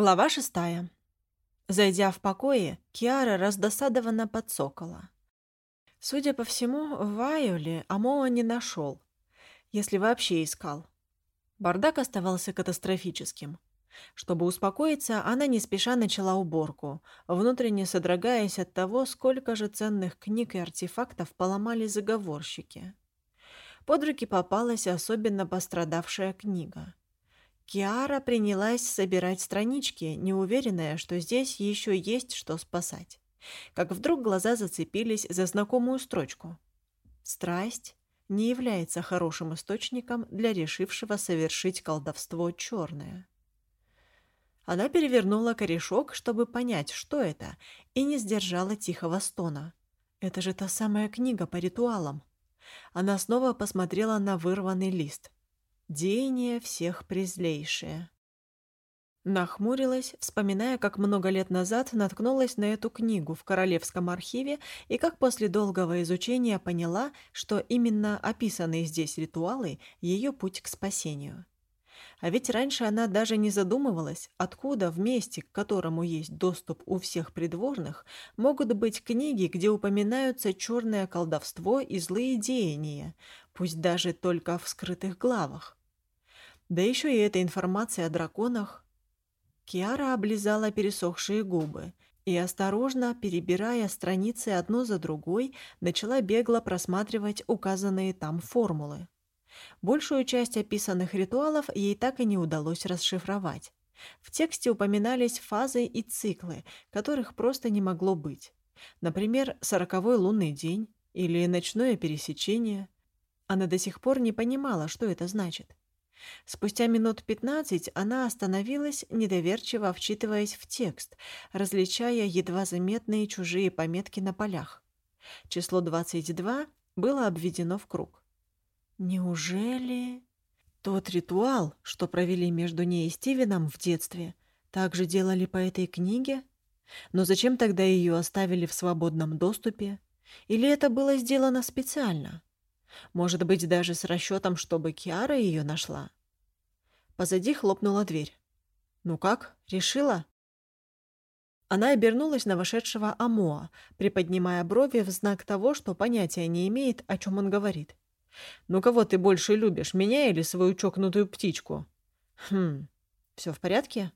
Глава шестая. Зайдя в покое, Киара раздосадованно подсокола. Судя по всему, в Вайоле Амоа не нашел, если вообще искал. Бардак оставался катастрофическим. Чтобы успокоиться, она не спеша начала уборку, внутренне содрогаясь от того, сколько же ценных книг и артефактов поломали заговорщики. Под руки попалась особенно пострадавшая книга — Киара принялась собирать странички, неуверенная, что здесь еще есть что спасать. Как вдруг глаза зацепились за знакомую строчку. «Страсть не является хорошим источником для решившего совершить колдовство черное». Она перевернула корешок, чтобы понять, что это, и не сдержала тихого стона. «Это же та самая книга по ритуалам». Она снова посмотрела на вырванный лист – Деяние всех презлейшее. Нахмурилась, вспоминая, как много лет назад наткнулась на эту книгу в Королевском архиве и как после долгого изучения поняла, что именно описанные здесь ритуалы – ее путь к спасению. А ведь раньше она даже не задумывалась, откуда в месте, к которому есть доступ у всех придворных, могут быть книги, где упоминаются черное колдовство и злые деяния, пусть даже только в скрытых главах. Да еще и эта информация о драконах. Киара облизала пересохшие губы и, осторожно, перебирая страницы одну за другой, начала бегло просматривать указанные там формулы. Большую часть описанных ритуалов ей так и не удалось расшифровать. В тексте упоминались фазы и циклы, которых просто не могло быть. Например, сороковой лунный день или ночное пересечение. Она до сих пор не понимала, что это значит. Спустя минут пятнадцать она остановилась, недоверчиво вчитываясь в текст, различая едва заметные чужие пометки на полях. Число 22 было обведено в круг. Неужели тот ритуал, что провели между ней и Стивеном в детстве, также делали по этой книге? Но зачем тогда ее оставили в свободном доступе? Или это было сделано специально? Может быть, даже с расчетом, чтобы Киара ее нашла. Позади хлопнула дверь. «Ну как, решила?» Она обернулась на вошедшего Амоа, приподнимая брови в знак того, что понятия не имеет, о чем он говорит. «Ну кого ты больше любишь, меня или свою чокнутую птичку?» «Хм, все в порядке?»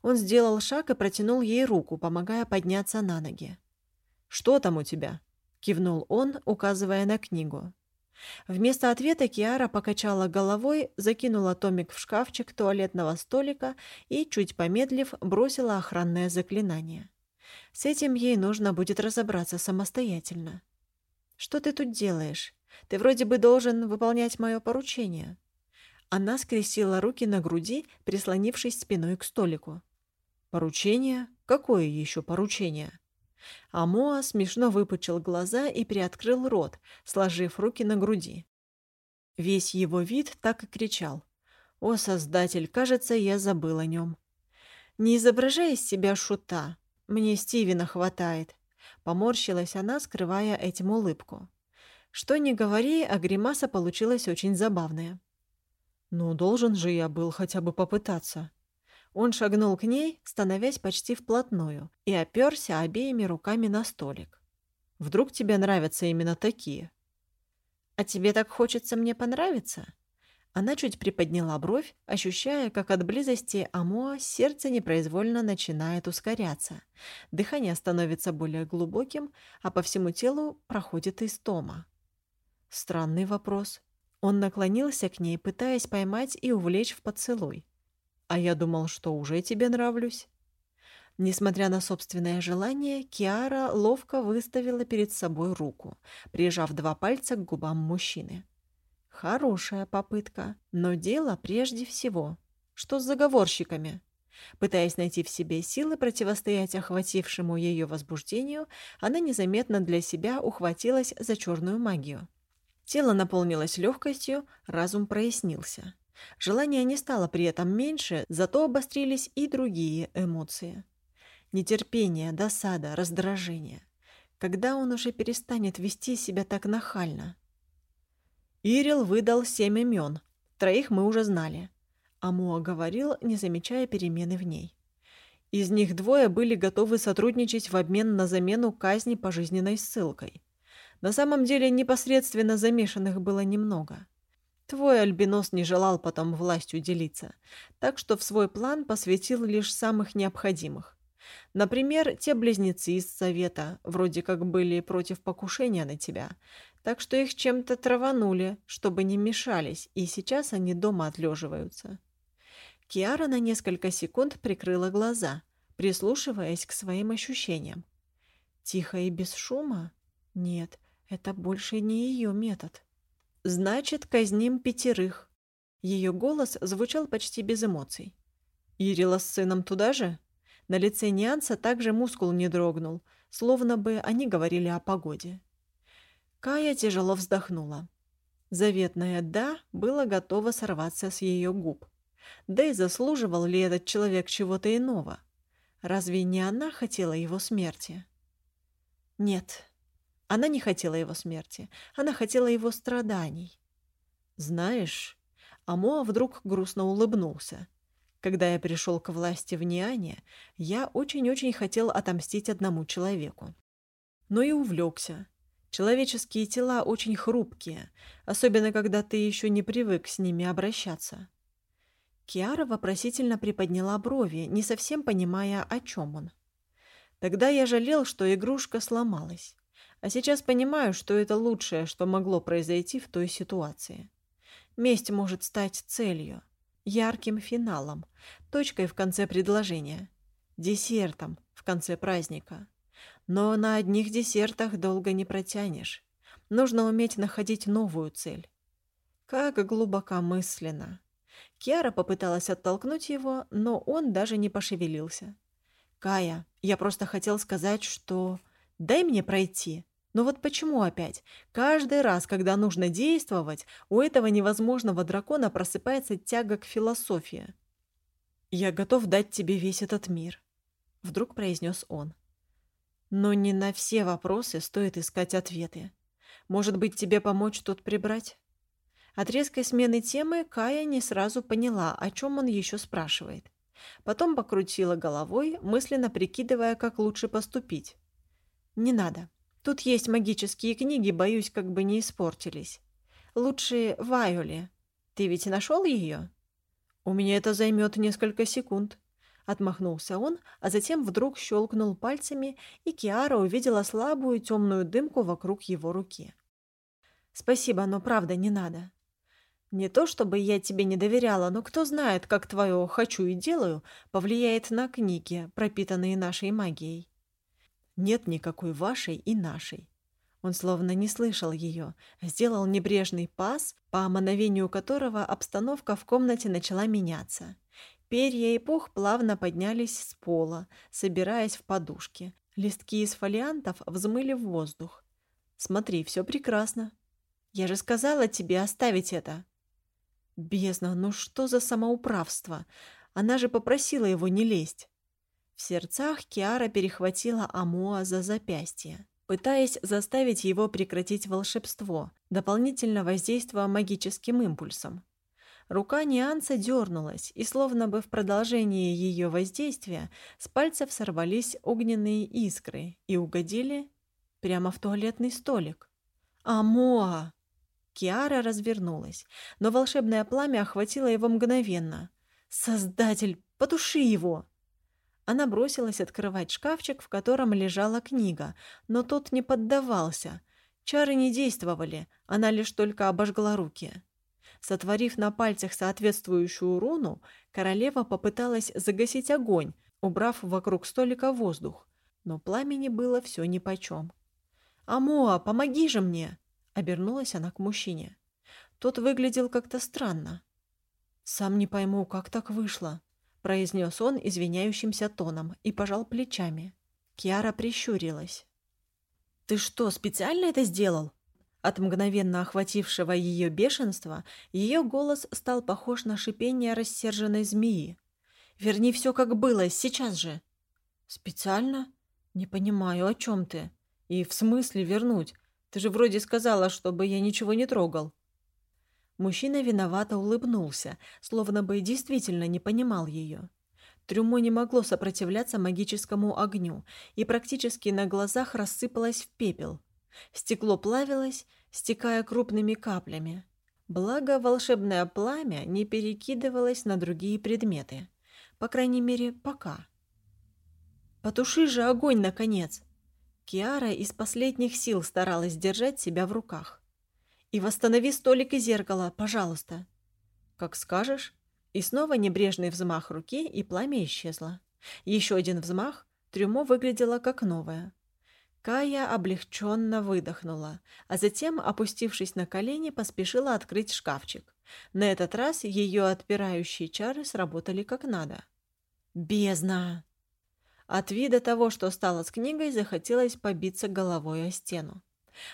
Он сделал шаг и протянул ей руку, помогая подняться на ноги. «Что там у тебя?» — кивнул он, указывая на книгу. Вместо ответа Киара покачала головой, закинула томик в шкафчик туалетного столика и, чуть помедлив, бросила охранное заклинание. С этим ей нужно будет разобраться самостоятельно. «Что ты тут делаешь? Ты вроде бы должен выполнять мое поручение». Она скрестила руки на груди, прислонившись спиной к столику. «Поручение? Какое еще поручение?» Амоа смешно выпучил глаза и приоткрыл рот, сложив руки на груди. Весь его вид так и кричал. «О, Создатель, кажется, я забыл о нем». «Не изображай из себя шута. Мне Стивена хватает», — поморщилась она, скрывая этим улыбку. Что ни говори, а гримаса получилась очень забавная. «Ну, должен же я был хотя бы попытаться», он шагнул к ней, становясь почти вплотную, и оперся обеими руками на столик. «Вдруг тебе нравятся именно такие?» «А тебе так хочется мне понравиться?» Она чуть приподняла бровь, ощущая, как от близости Амоа сердце непроизвольно начинает ускоряться. Дыхание становится более глубоким, а по всему телу проходит истома. Странный вопрос. Он наклонился к ней, пытаясь поймать и увлечь в поцелуй. А я думал, что уже тебе нравлюсь. Несмотря на собственное желание, Киара ловко выставила перед собой руку, прижав два пальца к губам мужчины. Хорошая попытка, но дело прежде всего. Что с заговорщиками? Пытаясь найти в себе силы противостоять охватившему ее возбуждению, она незаметно для себя ухватилась за черную магию. Тело наполнилось легкостью, разум прояснился. Желание не стало при этом меньше, зато обострились и другие эмоции. Нетерпение, досада, раздражение. Когда он уже перестанет вести себя так нахально? Ирил выдал семь имен. Троих мы уже знали. Амуа говорил, не замечая перемены в ней. Из них двое были готовы сотрудничать в обмен на замену казни пожизненной ссылкой. На самом деле непосредственно замешанных было немного. Твой альбинос не желал потом властью делиться, так что в свой план посвятил лишь самых необходимых. Например, те близнецы из совета вроде как были против покушения на тебя, так что их чем-то траванули, чтобы не мешались, и сейчас они дома отлеживаются. Киара на несколько секунд прикрыла глаза, прислушиваясь к своим ощущениям. Тихо и без шума? Нет, это больше не ее метод. Значит, казним пятерых. Ее голос звучал почти без эмоций. Ирила с сыном туда же? На лице Нианса также мускул не дрогнул, словно бы они говорили о погоде. Кая тяжело вздохнула. Заветное «да» было готово сорваться с ее губ. Да и заслуживал ли этот человек чего-то иного? Разве не она хотела его смерти? Нет, она не хотела его смерти. Она хотела его страданий. Знаешь, Амоа вдруг грустно улыбнулся. Когда я пришел к власти в Ниане, я очень-очень хотел отомстить одному человеку. Но и увлекся. Человеческие тела очень хрупкие, особенно когда ты еще не привык с ними обращаться. Киара вопросительно приподняла брови, не совсем понимая, о чем он. Тогда я жалел, что игрушка сломалась. А сейчас понимаю, что это лучшее, что могло произойти в той ситуации. Месть может стать целью ярким финалом, точкой в конце предложения, десертом в конце праздника. Но на одних десертах долго не протянешь. Нужно уметь находить новую цель. Как глубокомысленно. Киара попыталась оттолкнуть его, но он даже не пошевелился. «Кая, я просто хотел сказать, что... Дай мне пройти!» Но вот почему опять? Каждый раз, когда нужно действовать, у этого невозможного дракона просыпается тяга к философии. «Я готов дать тебе весь этот мир», — вдруг произнес он. «Но не на все вопросы стоит искать ответы. Может быть, тебе помочь тут прибрать?» От резкой смены темы Кая не сразу поняла, о чем он еще спрашивает. Потом покрутила головой, мысленно прикидывая, как лучше поступить. «Не надо. Тут есть магические книги, боюсь, как бы не испортились. Лучше Вайоле. Ты ведь нашел ее? У меня это займет несколько секунд. Отмахнулся он, а затем вдруг щелкнул пальцами, и Киара увидела слабую темную дымку вокруг его руки. «Спасибо, но правда не надо. Не то чтобы я тебе не доверяла, но кто знает, как твое «хочу и делаю» повлияет на книги, пропитанные нашей магией. Нет никакой вашей и нашей. Он словно не слышал ее, сделал небрежный пас, по мановению которого обстановка в комнате начала меняться. Перья и пух плавно поднялись с пола, собираясь в подушки. Листки из фолиантов взмыли в воздух. «Смотри, все прекрасно. Я же сказала тебе оставить это». «Бездна, ну что за самоуправство? Она же попросила его не лезть». В сердцах Киара перехватила Амоа за запястье, пытаясь заставить его прекратить волшебство, дополнительно воздействуя магическим импульсом. Рука Нианса дернулась, и словно бы в продолжении ее воздействия с пальцев сорвались огненные искры и угодили прямо в туалетный столик. «Амоа!» Киара развернулась, но волшебное пламя охватило его мгновенно. «Создатель, потуши его!» Она бросилась открывать шкафчик, в котором лежала книга, но тот не поддавался. Чары не действовали, она лишь только обожгла руки. Сотворив на пальцах соответствующую руну, королева попыталась загасить огонь, убрав вокруг столика воздух, но пламени было все нипочем. «Амоа, помоги же мне!» — обернулась она к мужчине. Тот выглядел как-то странно. «Сам не пойму, как так вышло», произнес он извиняющимся тоном и пожал плечами. Киара прищурилась. «Ты что, специально это сделал?» От мгновенно охватившего ее бешенства ее голос стал похож на шипение рассерженной змеи. «Верни все, как было, сейчас же!» «Специально? Не понимаю, о чем ты? И в смысле вернуть? Ты же вроде сказала, чтобы я ничего не трогал». Мужчина виновато улыбнулся, словно бы действительно не понимал ее. Трюмо не могло сопротивляться магическому огню и практически на глазах рассыпалось в пепел. Стекло плавилось, стекая крупными каплями. Благо, волшебное пламя не перекидывалось на другие предметы. По крайней мере, пока. «Потуши же огонь, наконец!» Киара из последних сил старалась держать себя в руках. «И восстанови столик и зеркало, пожалуйста!» «Как скажешь!» И снова небрежный взмах руки, и пламя исчезло. Еще один взмах, трюмо выглядело как новое. Кая облегченно выдохнула, а затем, опустившись на колени, поспешила открыть шкафчик. На этот раз ее отпирающие чары сработали как надо. «Бездна!» От вида того, что стало с книгой, захотелось побиться головой о стену.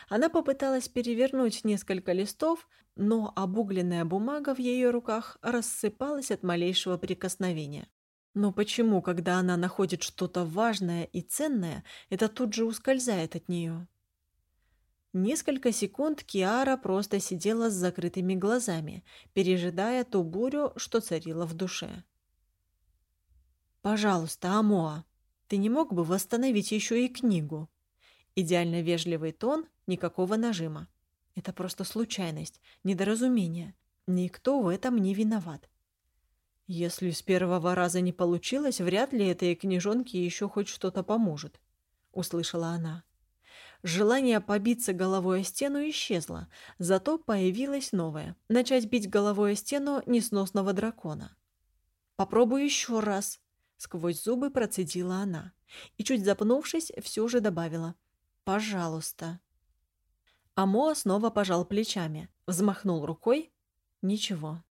Она попыталась перевернуть несколько листов, но обугленная бумага в ее руках рассыпалась от малейшего прикосновения. Но почему, когда она находит что-то важное и ценное, это тут же ускользает от нее? Несколько секунд Киара просто сидела с закрытыми глазами, пережидая ту бурю, что царила в душе. «Пожалуйста, Амоа, ты не мог бы восстановить еще и книгу?» Идеально вежливый тон, никакого нажима. Это просто случайность, недоразумение. Никто в этом не виноват. Если с первого раза не получилось, вряд ли этой книжонке еще хоть что-то поможет, услышала она. Желание побиться головой о стену исчезло, зато появилось новое – начать бить головой о стену несносного дракона. «Попробуй еще раз», – сквозь зубы процедила она. И, чуть запнувшись, все же добавила – Пожалуйста. Амо снова пожал плечами, взмахнул рукой. Ничего.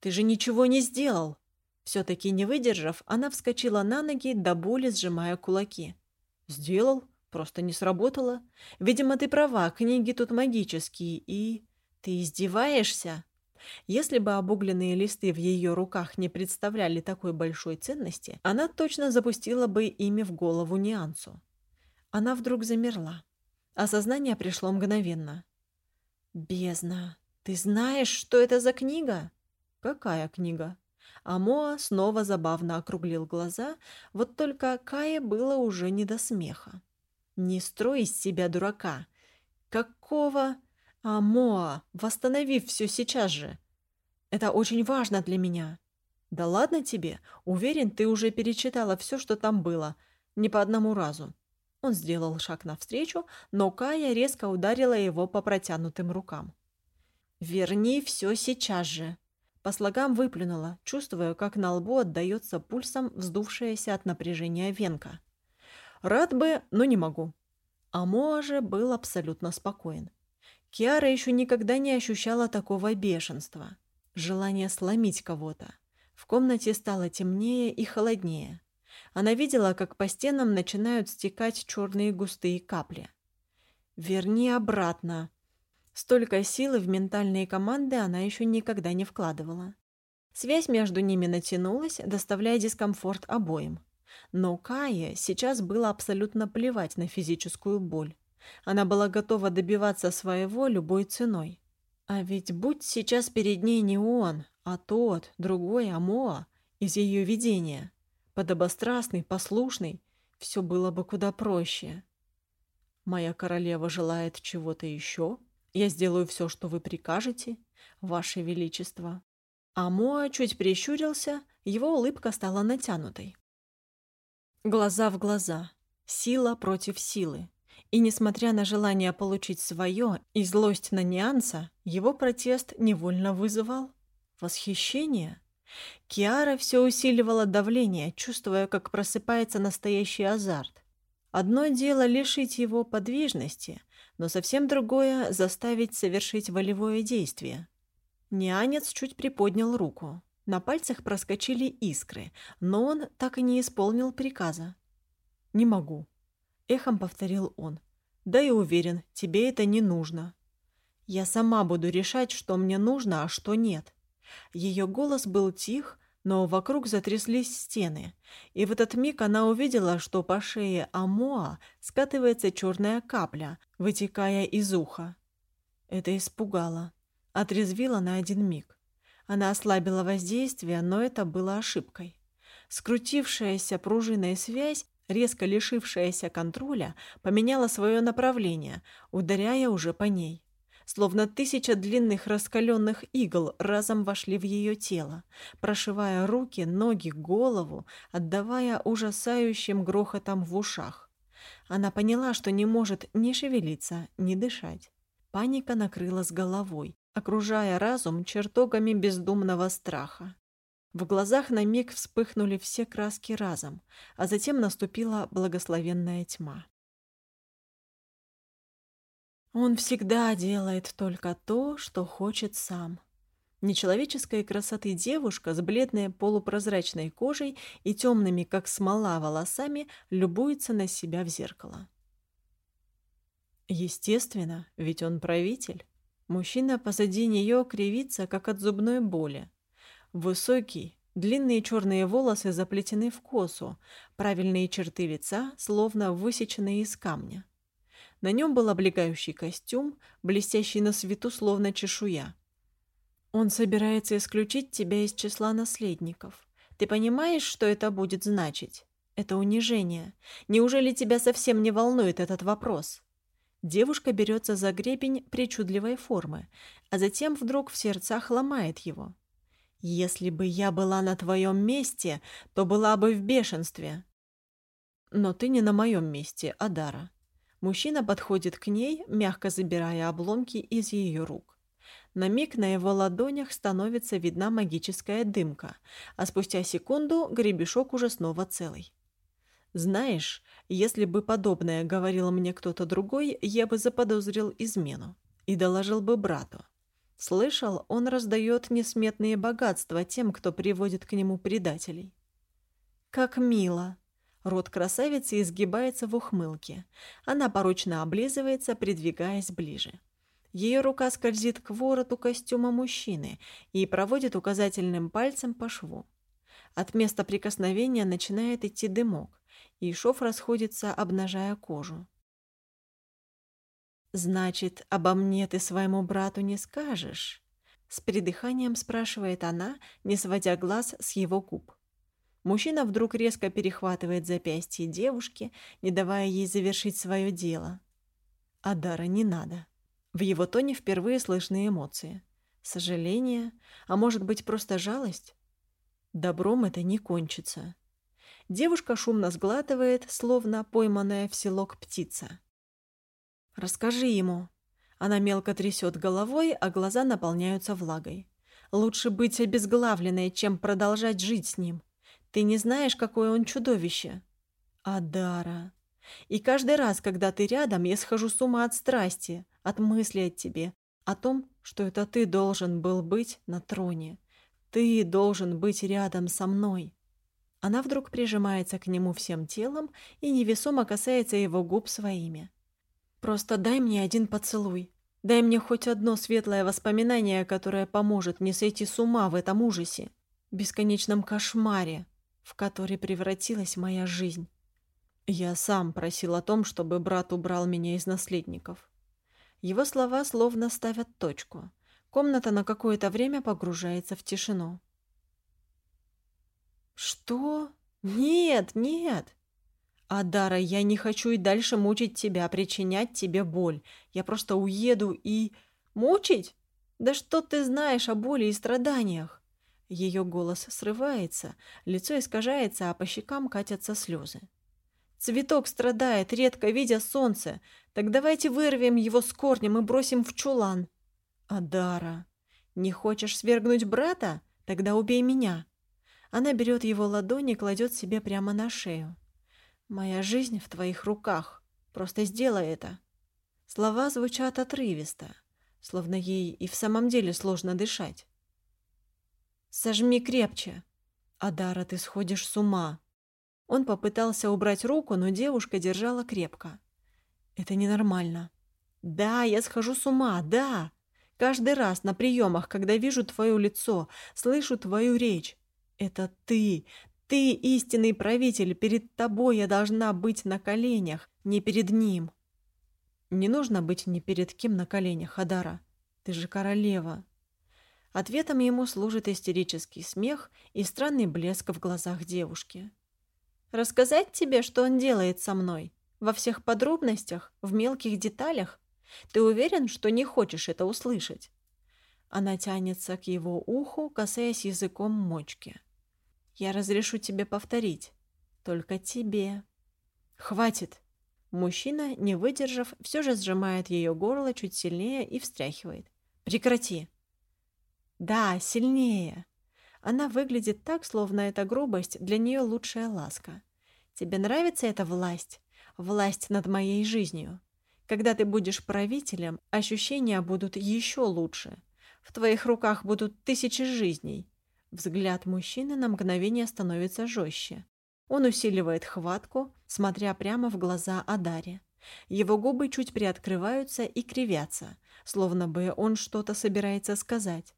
Ты же ничего не сделал. Все-таки не выдержав, она вскочила на ноги, до боли сжимая кулаки. Сделал, просто не сработало. Видимо, ты права, книги тут магические, и... Ты издеваешься? Если бы обугленные листы в ее руках не представляли такой большой ценности, она точно запустила бы ими в голову Ниансу. Она вдруг замерла. Осознание пришло мгновенно. «Бездна! Ты знаешь, что это за книга?» «Какая книга?» Амоа снова забавно округлил глаза, вот только Кае было уже не до смеха. «Не строй из себя дурака! Какого...» «Амоа, восстанови все сейчас же! Это очень важно для меня!» «Да ладно тебе! Уверен, ты уже перечитала все, что там было. Не по одному разу. Он сделал шаг навстречу, но Кая резко ударила его по протянутым рукам. «Верни все сейчас же!» По слогам выплюнула, чувствуя, как на лбу отдается пульсом вздувшаяся от напряжения венка. «Рад бы, но не могу». Амоа же был абсолютно спокоен. Киара еще никогда не ощущала такого бешенства. Желание сломить кого-то. В комнате стало темнее и холоднее. Она видела, как по стенам начинают стекать черные густые капли. «Верни обратно!» Столько силы в ментальные команды она еще никогда не вкладывала. Связь между ними натянулась, доставляя дискомфорт обоим. Но Кае сейчас было абсолютно плевать на физическую боль. Она была готова добиваться своего любой ценой. А ведь будь сейчас перед ней не он, а тот, другой Амоа из ее видения, подобострастный, послушный, все было бы куда проще. Моя королева желает чего-то еще. Я сделаю все, что вы прикажете, ваше величество. А чуть прищурился, его улыбка стала натянутой. Глаза в глаза, сила против силы. И несмотря на желание получить свое и злость на Нианса, его протест невольно вызывал восхищение – Киара все усиливала давление, чувствуя, как просыпается настоящий азарт. Одно дело лишить его подвижности, но совсем другое — заставить совершить волевое действие. Нянец чуть приподнял руку. На пальцах проскочили искры, но он так и не исполнил приказа. «Не могу», — эхом повторил он. «Да и уверен, тебе это не нужно. Я сама буду решать, что мне нужно, а что нет. Ее голос был тих, но вокруг затряслись стены, и в этот миг она увидела, что по шее Амоа скатывается черная капля, вытекая из уха. Это испугало, отрезвило на один миг. Она ослабила воздействие, но это было ошибкой. Скрутившаяся пружиной связь, резко лишившаяся контроля, поменяла свое направление, ударяя уже по ней. Словно тысяча длинных раскаленных игл разом вошли в ее тело, прошивая руки, ноги, голову, отдавая ужасающим грохотом в ушах. Она поняла, что не может ни шевелиться, ни дышать. Паника накрыла с головой, окружая разум чертогами бездумного страха. В глазах на миг вспыхнули все краски разом, а затем наступила благословенная тьма. Он всегда делает только то, что хочет сам. Нечеловеческой красоты девушка с бледной полупрозрачной кожей и темными, как смола, волосами любуется на себя в зеркало. Естественно, ведь он правитель. Мужчина позади нее кривится, как от зубной боли. Высокий, длинные черные волосы заплетены в косу, правильные черты лица словно высечены из камня. На нем был облегающий костюм, блестящий на свету словно чешуя. Он собирается исключить тебя из числа наследников. Ты понимаешь, что это будет значить? Это унижение. Неужели тебя совсем не волнует этот вопрос? Девушка берется за гребень причудливой формы, а затем вдруг в сердцах ломает его. Если бы я была на твоем месте, то была бы в бешенстве. Но ты не на моем месте, Адара. Мужчина подходит к ней, мягко забирая обломки из ее рук. На миг на его ладонях становится видна магическая дымка, а спустя секунду гребешок уже снова целый. Знаешь, если бы подобное говорил мне кто-то другой, я бы заподозрил измену и доложил бы брату. Слышал, он раздает несметные богатства тем, кто приводит к нему предателей. Как мило. Рот красавицы изгибается в ухмылке. Она порочно облизывается, придвигаясь ближе. Ее рука скользит к вороту костюма мужчины и проводит указательным пальцем по шву. От места прикосновения начинает идти дымок, и шов расходится, обнажая кожу. «Значит, обо мне ты своему брату не скажешь?» С придыханием спрашивает она, не сводя глаз с его губ. Мужчина вдруг резко перехватывает запястье девушки, не давая ей завершить свое дело. Адара не надо. В его тоне впервые слышны эмоции. Сожаление, а может быть просто жалость? Добром это не кончится. Девушка шумно сглатывает, словно пойманная в селок птица. «Расскажи ему». Она мелко трясет головой, а глаза наполняются влагой. «Лучше быть обезглавленной, чем продолжать жить с ним. Ты не знаешь, какое он чудовище». «Адара». И каждый раз, когда ты рядом, я схожу с ума от страсти, от мысли о тебе, о том, что это ты должен был быть на троне. Ты должен быть рядом со мной. Она вдруг прижимается к нему всем телом и невесомо касается его губ своими. Просто дай мне один поцелуй. Дай мне хоть одно светлое воспоминание, которое поможет не сойти с ума в этом ужасе, бесконечном кошмаре, в который превратилась моя жизнь. Я сам просил о том, чтобы брат убрал меня из наследников. Его слова словно ставят точку. Комната на какое-то время погружается в тишину. «Что? Нет, нет!» «Адара, я не хочу и дальше мучить тебя, причинять тебе боль. Я просто уеду и... Мучить? Да что ты знаешь о боли и страданиях?» Ее голос срывается, лицо искажается, а по щекам катятся слезы. «Цветок страдает, редко видя солнце. Так давайте вырвем его с корнем и бросим в чулан». «Адара, не хочешь свергнуть брата? Тогда убей меня». Она берет его ладони и кладет себе прямо на шею. «Моя жизнь в твоих руках. Просто сделай это». Слова звучат отрывисто, словно ей и в самом деле сложно дышать. «Сожми крепче. Адара, ты сходишь с ума». Он попытался убрать руку, но девушка держала крепко. «Это ненормально». «Да, я схожу с ума, да. Каждый раз на приемах, когда вижу твое лицо, слышу твою речь. Это ты, ты истинный правитель, перед тобой я должна быть на коленях, не перед ним. Не нужно быть ни перед кем на коленях, Адара. Ты же королева. Ответом ему служит истерический смех и странный блеск в глазах девушки. «Рассказать тебе, что он делает со мной? Во всех подробностях? В мелких деталях? Ты уверен, что не хочешь это услышать?» Она тянется к его уху, касаясь языком мочки. «Я разрешу тебе повторить. Только тебе». «Хватит!» Мужчина, не выдержав, все же сжимает ее горло чуть сильнее и встряхивает. «Прекрати!» «Да, сильнее!» Она выглядит так, словно эта грубость для нее лучшая ласка. «Тебе нравится эта власть? Власть над моей жизнью? Когда ты будешь правителем, ощущения будут еще лучше. В твоих руках будут тысячи жизней». Взгляд мужчины на мгновение становится жестче. Он усиливает хватку, смотря прямо в глаза Адаре. Его губы чуть приоткрываются и кривятся, словно бы он что-то собирается сказать.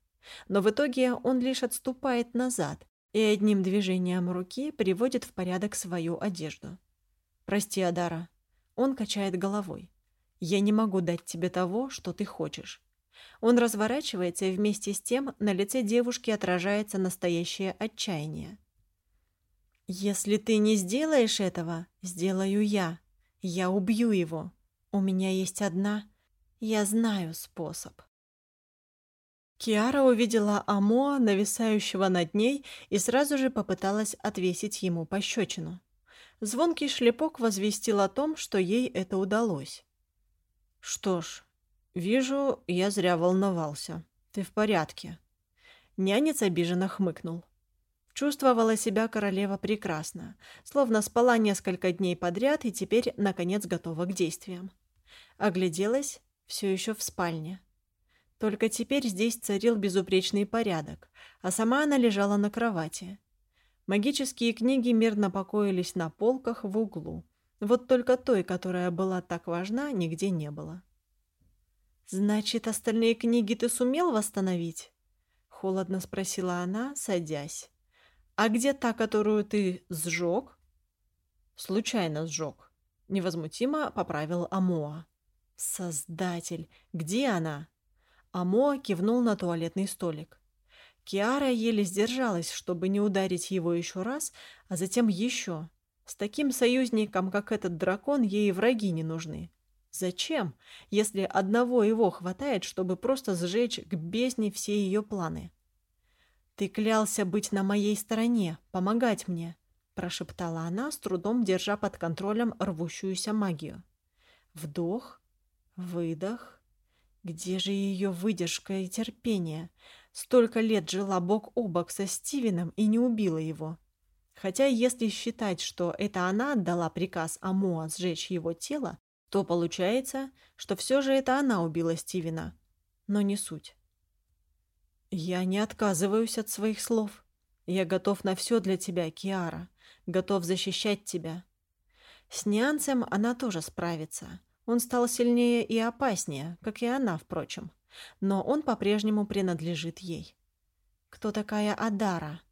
Но в итоге он лишь отступает назад и одним движением руки приводит в порядок свою одежду. «Прости, Адара». Он качает головой. «Я не могу дать тебе того, что ты хочешь». Он разворачивается, и вместе с тем на лице девушки отражается настоящее отчаяние. «Если ты не сделаешь этого, сделаю я. Я убью его. У меня есть одна. Я знаю способ». Киара увидела Амоа, нависающего над ней, и сразу же попыталась отвесить ему пощечину. Звонкий шлепок возвестил о том, что ей это удалось. «Что ж, вижу, я зря волновался. Ты в порядке». Нянец обиженно хмыкнул. Чувствовала себя королева прекрасно, словно спала несколько дней подряд и теперь, наконец, готова к действиям. Огляделась, все еще в спальне. Только теперь здесь царил безупречный порядок, а сама она лежала на кровати. Магические книги мирно покоились на полках в углу. Вот только той, которая была так важна, нигде не было. «Значит, остальные книги ты сумел восстановить?» — холодно спросила она, садясь. «А где та, которую ты сжег?» «Случайно сжег», — невозмутимо поправил Амоа. «Создатель! Где она?» Амоа кивнул на туалетный столик. Киара еле сдержалась, чтобы не ударить его еще раз, а затем еще. С таким союзником, как этот дракон, ей враги не нужны. Зачем, если одного его хватает, чтобы просто сжечь к бездне все ее планы? «Ты клялся быть на моей стороне, помогать мне», – прошептала она, с трудом держа под контролем рвущуюся магию. Вдох, выдох. Где же ее выдержка и терпение? Столько лет жила бок о бок со Стивеном и не убила его. Хотя, если считать, что это она отдала приказ Амоа сжечь его тело, то получается, что все же это она убила Стивена. Но не суть. «Я не отказываюсь от своих слов. Я готов на все для тебя, Киара. Готов защищать тебя». С Нянцем она тоже справится. Он стал сильнее и опаснее, как и она, впрочем. Но он по-прежнему принадлежит ей. «Кто такая Адара?»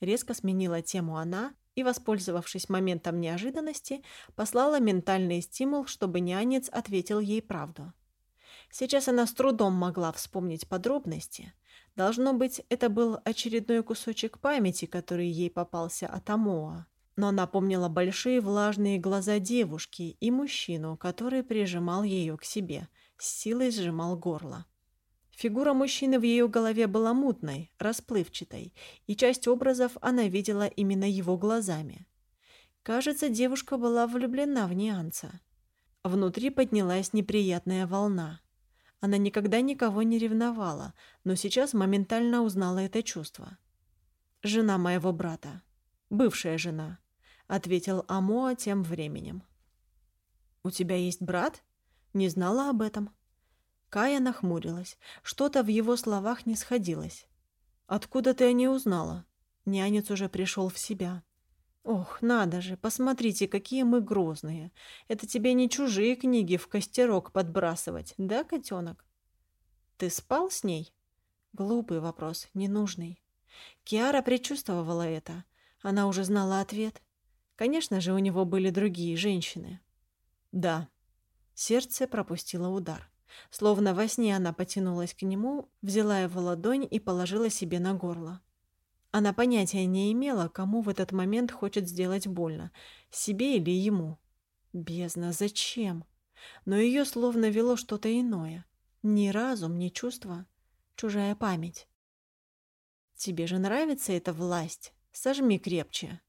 Резко сменила тему она и, воспользовавшись моментом неожиданности, послала ментальный стимул, чтобы нянец ответил ей правду. Сейчас она с трудом могла вспомнить подробности, Должно быть, это был очередной кусочек памяти, который ей попался от Амоа. Но она помнила большие влажные глаза девушки и мужчину, который прижимал ее к себе, с силой сжимал горло. Фигура мужчины в ее голове была мутной, расплывчатой, и часть образов она видела именно его глазами. Кажется, девушка была влюблена в Нианца. Внутри поднялась неприятная волна. Она никогда никого не ревновала, но сейчас моментально узнала это чувство. «Жена моего брата. Бывшая жена», — ответил Амоа тем временем. «У тебя есть брат?» Не знала об этом. Кая нахмурилась. Что-то в его словах не сходилось. «Откуда ты о ней узнала?» Нянец уже пришел в себя. «Ох, надо же, посмотрите, какие мы грозные. Это тебе не чужие книги в костерок подбрасывать, да, котенок?» «Ты спал с ней?» Глупый вопрос, ненужный. Киара предчувствовала это. Она уже знала ответ. Конечно же, у него были другие женщины. «Да». Сердце пропустило удар. Словно во сне она потянулась к нему, взяла его ладонь и положила себе на горло. Она понятия не имела, кому в этот момент хочет сделать больно, себе или ему. Бездна, зачем? Но ее словно вело что-то иное. Ни разум, ни чувство, чужая память. «Тебе же нравится эта власть? Сожми крепче».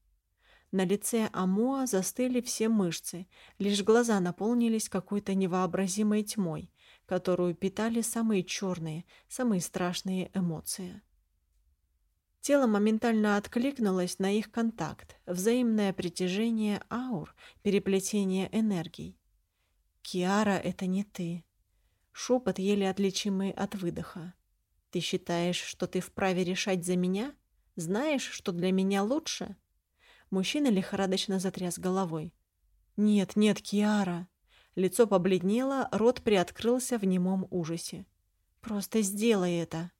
На лице Амоа застыли все мышцы, лишь глаза наполнились какой-то невообразимой тьмой, которую питали самые черные, самые страшные эмоции. Тело моментально откликнулось на их контакт, взаимное притяжение аур, переплетение энергий. «Киара, это не ты». Шепот, еле отличимый от выдоха. «Ты считаешь, что ты вправе решать за меня? Знаешь, что для меня лучше?» Мужчина лихорадочно затряс головой. «Нет, нет, Киара!» Лицо побледнело, рот приоткрылся в немом ужасе. «Просто сделай это!»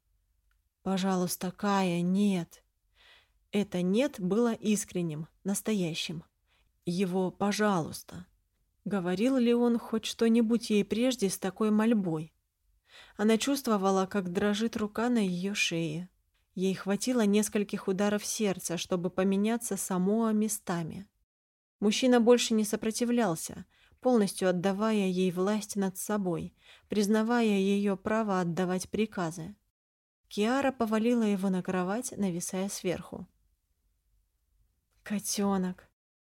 «Пожалуйста, Кая, нет!» Это «нет» было искренним, настоящим. Его «пожалуйста». Говорил ли он хоть что-нибудь ей прежде с такой мольбой? Она чувствовала, как дрожит рука на ее шее. Ей хватило нескольких ударов сердца, чтобы поменяться Самоа местами. Мужчина больше не сопротивлялся, полностью отдавая ей власть над собой, признавая ее право отдавать приказы. Киара повалила его на кровать, нависая сверху. «Котенок!»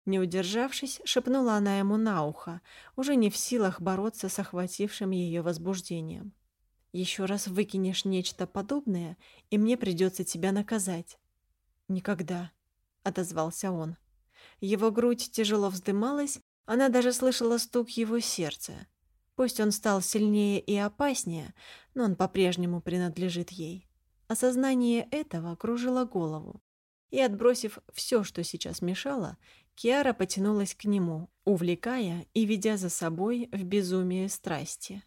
Не удержавшись, шепнула она ему на ухо, уже не в силах бороться с охватившим ее возбуждением. Еще раз выкинешь нечто подобное, и мне придется тебя наказать. Никогда, отозвался он. Его грудь тяжело вздымалась, она даже слышала стук его сердца. Пусть он стал сильнее и опаснее, но он по-прежнему принадлежит ей. Осознание этого кружило голову. И, отбросив все, что сейчас мешало, Киара потянулась к нему, увлекая и ведя за собой в безумие страсти.